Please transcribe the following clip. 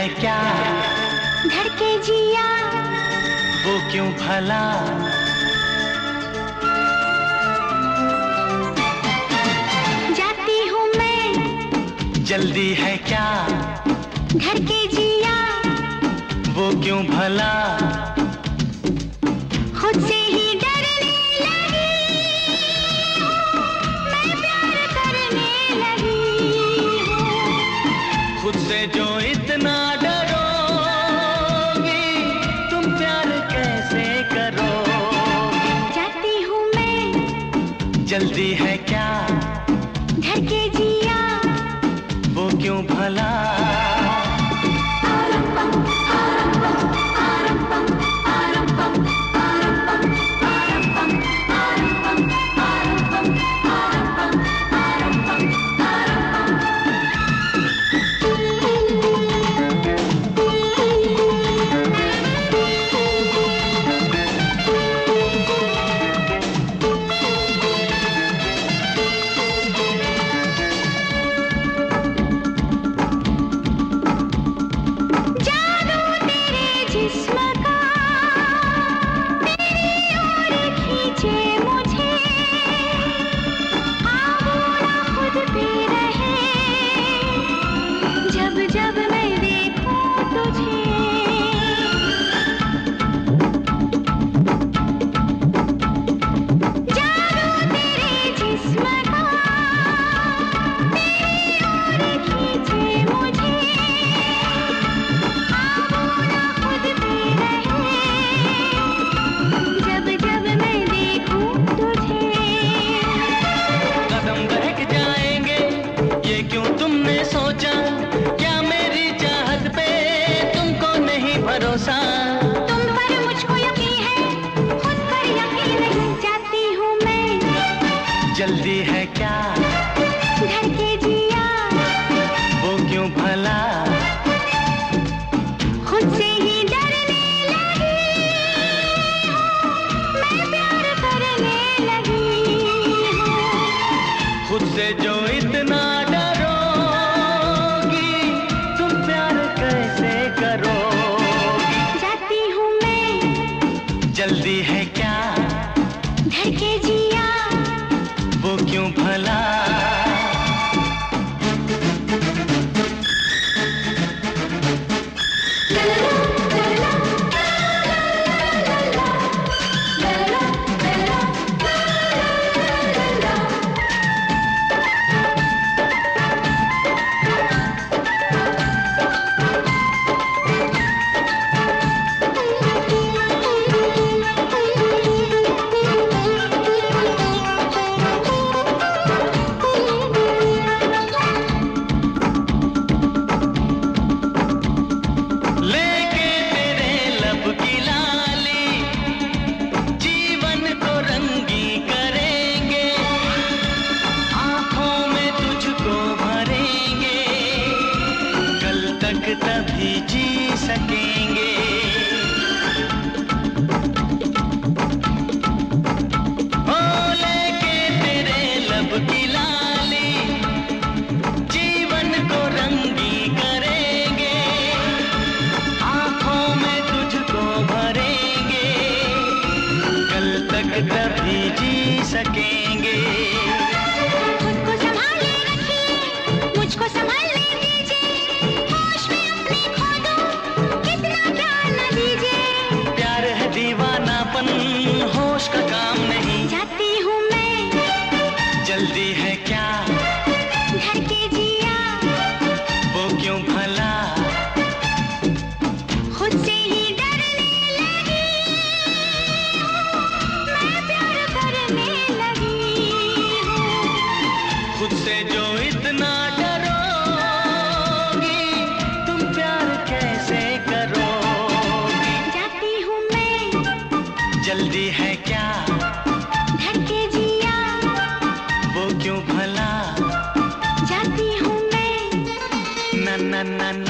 है क्या? धड़के जिया। वो क्यों भला? जाती हूँ मैं। जल्दी है क्या? घर के जिया। वो क्यों भला? खुद से ही जल्दी है क्या? भरोसा। तुम पर मुझको यकीन है खुद पर यकीन नहीं जाती हूँ मैं। जल्दी है क्या? घर के जिया। वो क्यों भला? खुद से ही डरने लगी। मैं प्यार करने लगी खुद से जो जल्दी है क्या? घर के तक तभी जी सकेंगे। तेरे लब की लाली, जीवन को रंगी करेंगे। आँखों में भरेंगे, कल तक तभी जी सकेंगे। मैं है क्या? घर के जिया। वो क्यों भला? जाती हूँ मैं। ना ना ना ना।